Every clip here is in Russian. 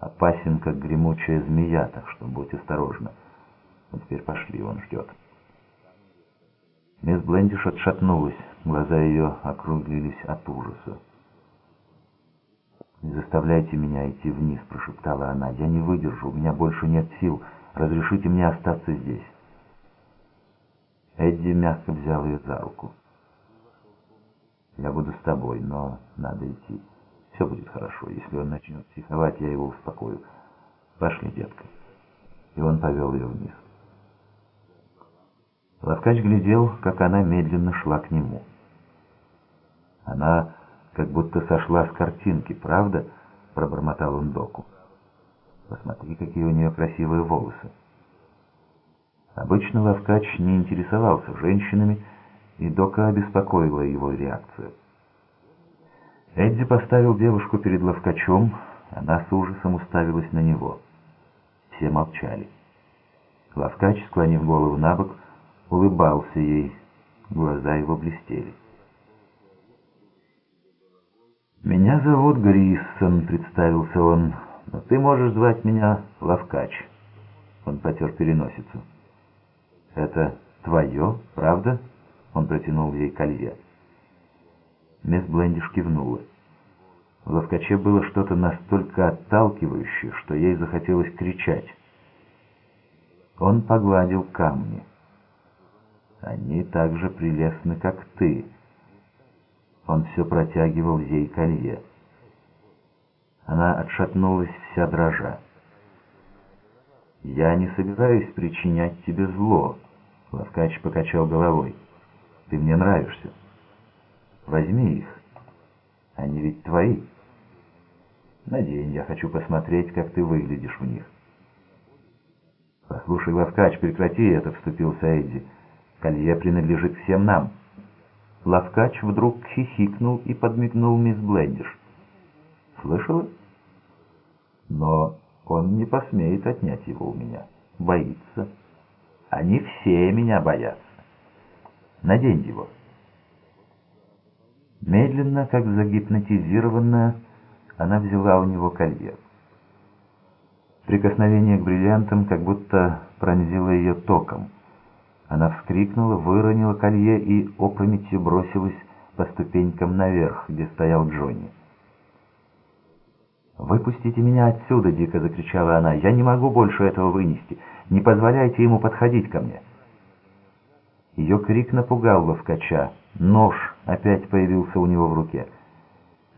Опасен, как гремучая змея, так что будь осторожна. Ну, теперь пошли, он ждет. Мисс Блендиш отшатнулась, глаза ее округлились от ужаса. «Не заставляйте меня идти вниз», — прошептала она. «Я не выдержу, у меня больше нет сил. Разрешите мне остаться здесь». Эдди мягко взял ее за руку. «Я буду с тобой, но надо идти. Все будет хорошо. Если он начнет психовать, я его успокою. Пошли, детка». И он повел ее вниз. Лавкач глядел, как она медленно шла к нему. Она как будто сошла с картинки, правда?» — пробормотал он доку. «Посмотри, какие у нее красивые волосы». Обычно Лавкач не интересовался женщинами, и Дока обеспокоила его реакцию. Эдди поставил девушку перед Лавкачом, она с ужасом уставилась на него. Все молчали. Лавкач, склонив голову на бок, улыбался ей, глаза его блестели. «Меня зовут Гриссон», — представился он, — «но ты можешь звать меня Лавкач». Он потер переносицу. «Это твое, правда?» Он протянул ей колье. Мисс Блендиш кивнула. В Лавкаче было что-то настолько отталкивающее, что ей захотелось кричать. Он погладил камни. «Они так же прелестны, как ты», он все протягивал ей колье. Она отшатнулась вся дрожа. «Я не собираюсь причинять тебе зло», — Лавкач покачал головой. «Ты мне нравишься. Возьми их. Они ведь твои. Надень, я хочу посмотреть, как ты выглядишь в них». «Послушай, Лавкач, прекрати это», — вступился Эдди. «Колье принадлежит всем нам». Лавкач вдруг хихикнул и подмигнул мисс Блендиш. «Слышала?» «Но он не посмеет отнять его у меня. Боится. Они все меня боятся. Надень его». Медленно, как загипнотизированная, она взяла у него колье. Прикосновение к бриллиантам как будто пронзило ее током. Она вскрикнула, выронила колье и опрометью бросилась по ступенькам наверх, где стоял Джонни. «Выпустите меня отсюда!» — дико закричала она. «Я не могу больше этого вынести! Не позволяйте ему подходить ко мне!» Ее крик напугал ловкача. Нож опять появился у него в руке.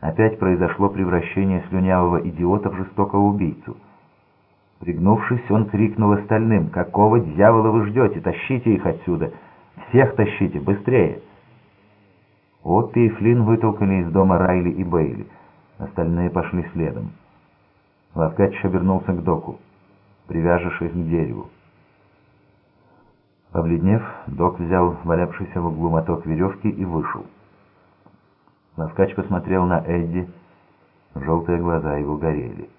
Опять произошло превращение слюнявого идиота в жестокого убийцу — Пригнувшись, он крикнул остальным, «Какого дьявола вы ждете? Тащите их отсюда! Всех тащите! Быстрее!» Оппи и Флинн вытолкали из дома Райли и Бейли. Остальные пошли следом. Лавкач обернулся к доку. «Привяжешь их к дереву». Побледнев, док взял валявшийся в углу моток веревки и вышел. Лавкач посмотрел на Эдди. Желтые глаза его горели.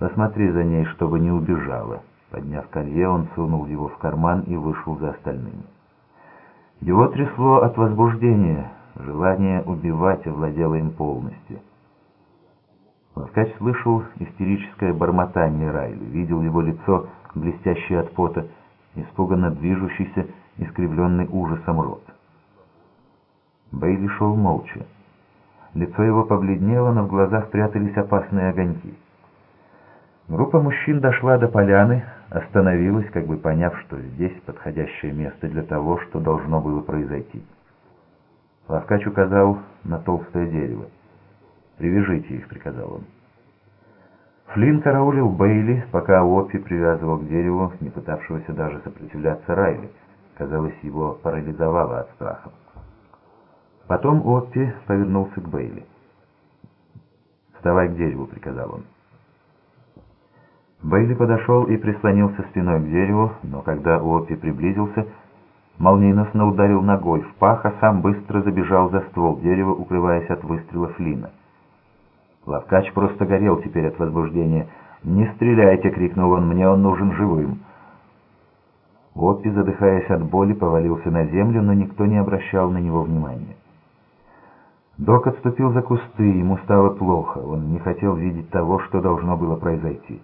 Посмотри за ней, чтобы не убежала». Подняв колье, он сунул его в карман и вышел за остальными. Его трясло от возбуждения, желание убивать овладело им полностью. Ласкач слышал истерическое бормотание Райли, видел его лицо, блестящее от пота, испуганно движущийся, искривленный ужасом рот. Бейли шел молча. Лицо его побледнело, но в глазах прятались опасные огоньки. Группа мужчин дошла до поляны, остановилась, как бы поняв, что здесь подходящее место для того, что должно было произойти. Лавкач указал на толстое дерево. «Привяжите их», — приказал он. Флинн караулил Бейли, пока Оппи привязывал к дереву, не пытавшегося даже сопротивляться Райли. Казалось, его парализовало от страха. Потом Оппи повернулся к Бейли. «Вставай к дереву», — приказал он. Бейли подошел и прислонился спиной к дереву, но когда Уоппи приблизился, молниеносно ударил ногой в пах, а сам быстро забежал за ствол дерева, укрываясь от выстрела Флина. Лавкач просто горел теперь от возбуждения. «Не стреляйте!» — крикнул он. «Мне он нужен живым!» Уоппи, задыхаясь от боли, повалился на землю, но никто не обращал на него внимания. Док отступил за кусты, ему стало плохо, он не хотел видеть того, что должно было произойти.